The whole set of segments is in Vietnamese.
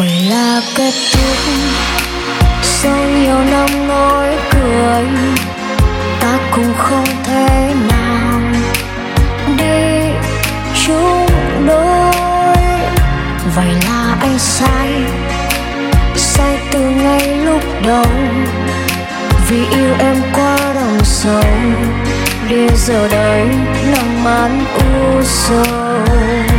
phải là kết thúc. Sau nhiều năm nói cười, ta cũng không thể nào đi chung đôi. Vậy là anh sai sai từ ngay lúc đầu. Vì yêu em quá đau sâu để giờ đây lòng man u sầu.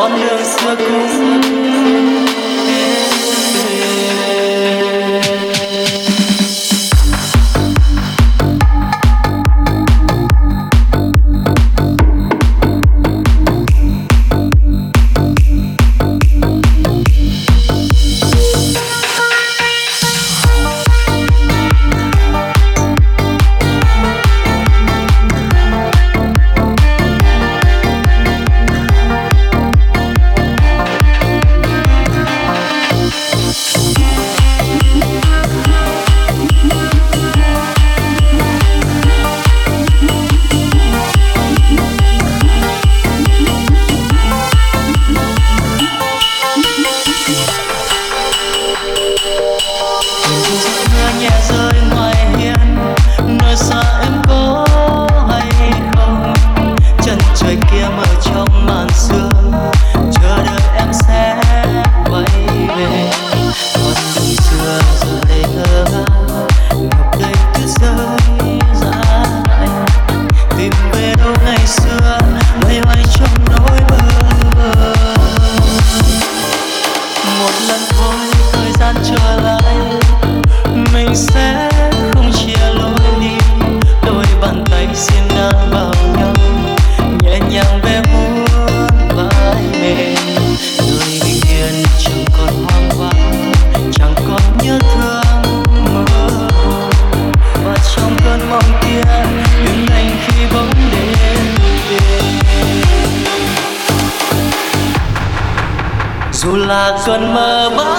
Tam yasla kızlar xuân mơ bao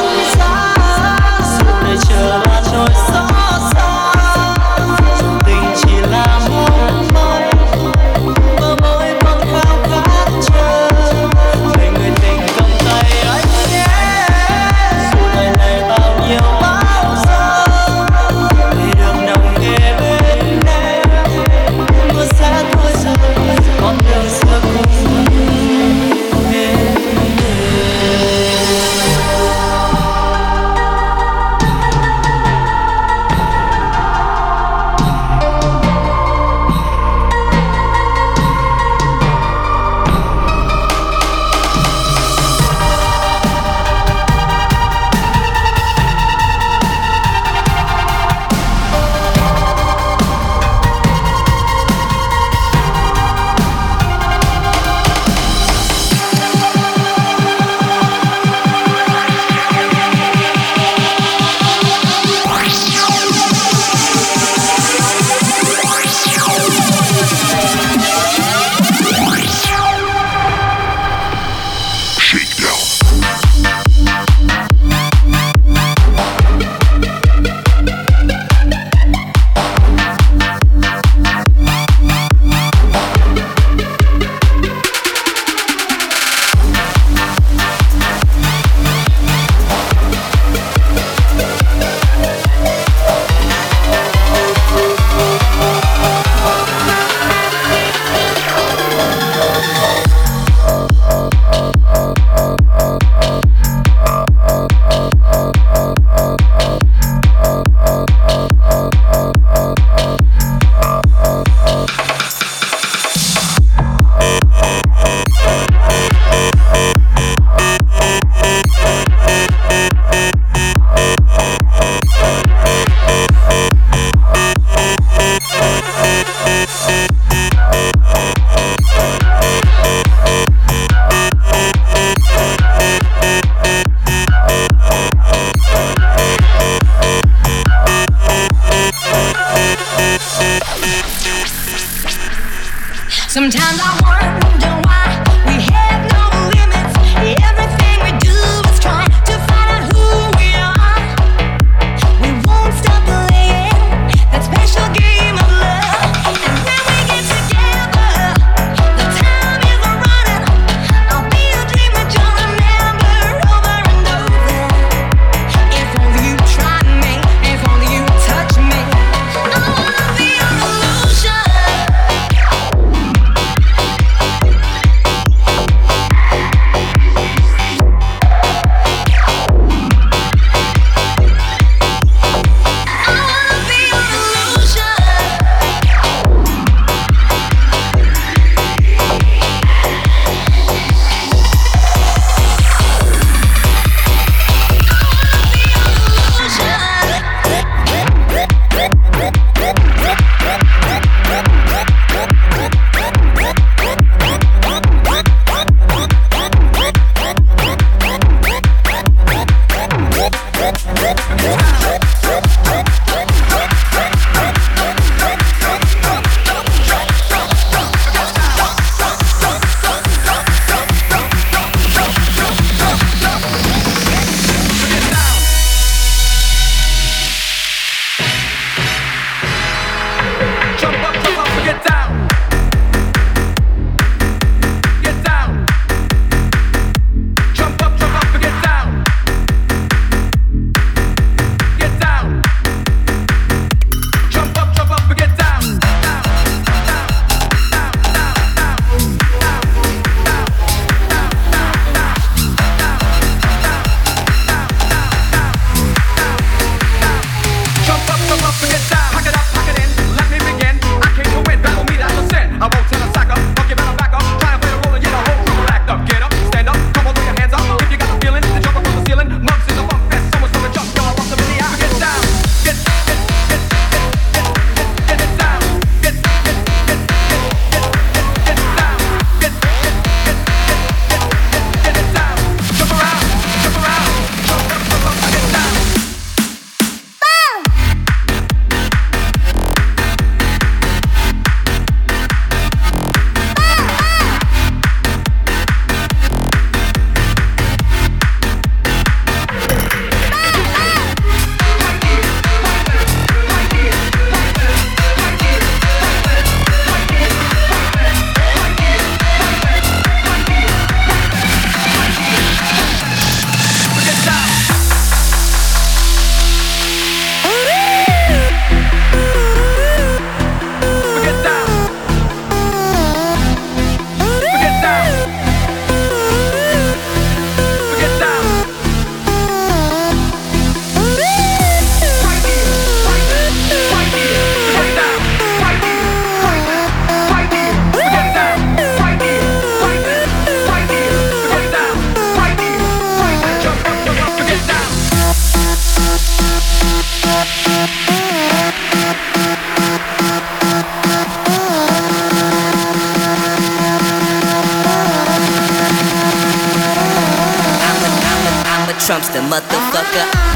Trump's the motherfucker.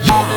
Bye.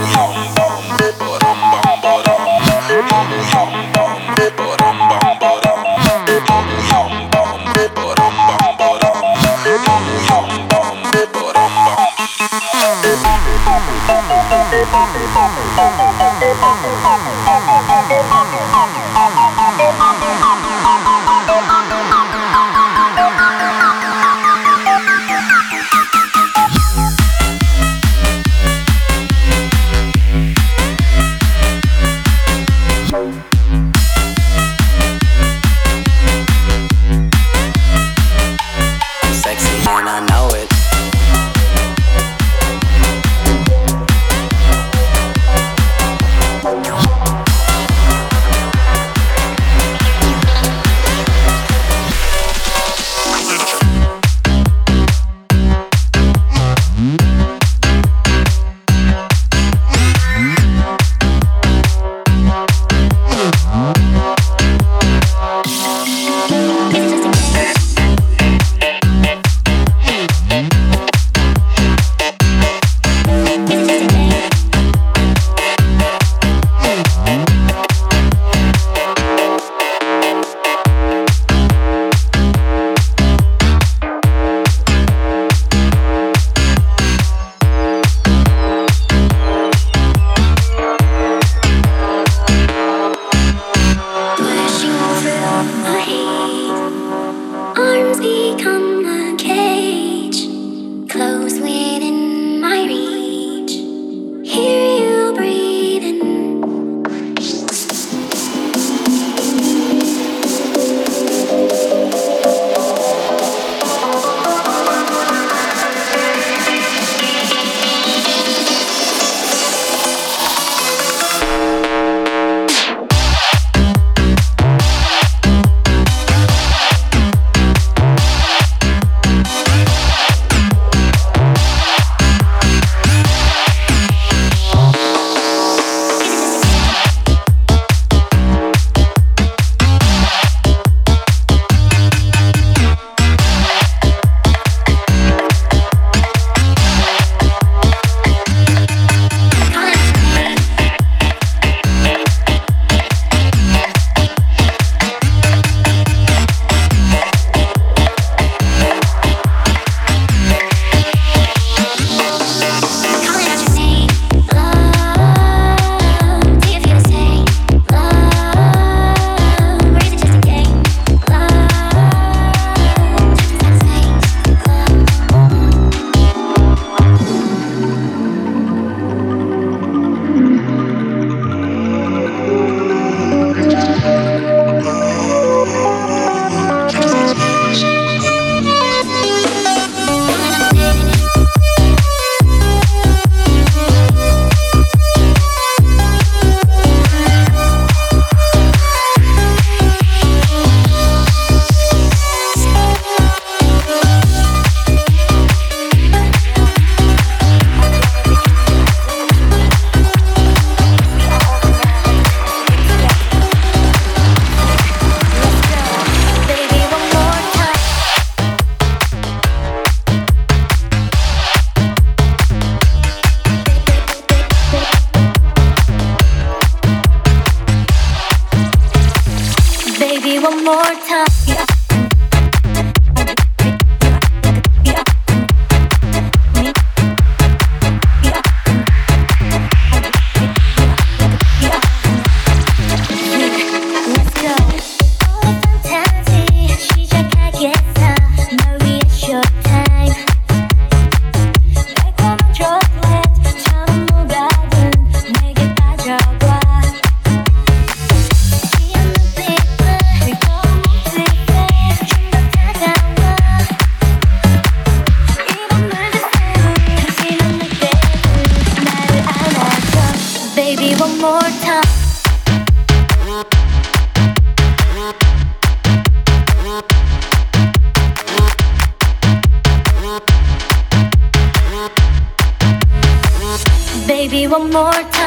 More time.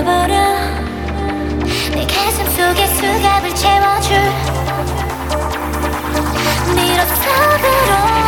버려. 내 가슴 속에 수갑을 채워줄. 네 럽서으로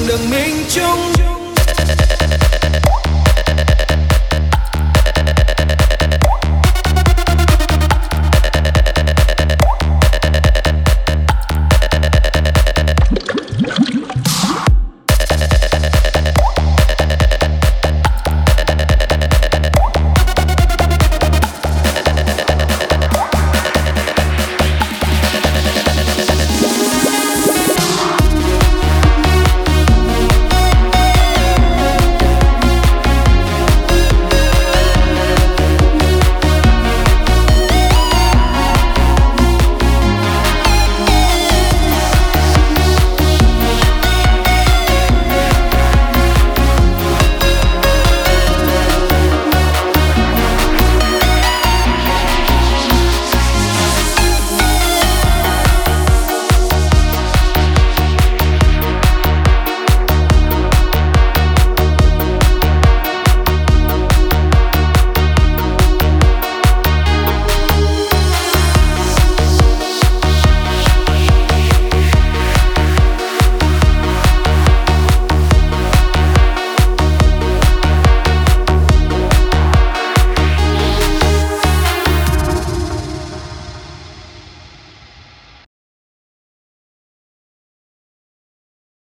rằng đường mình chung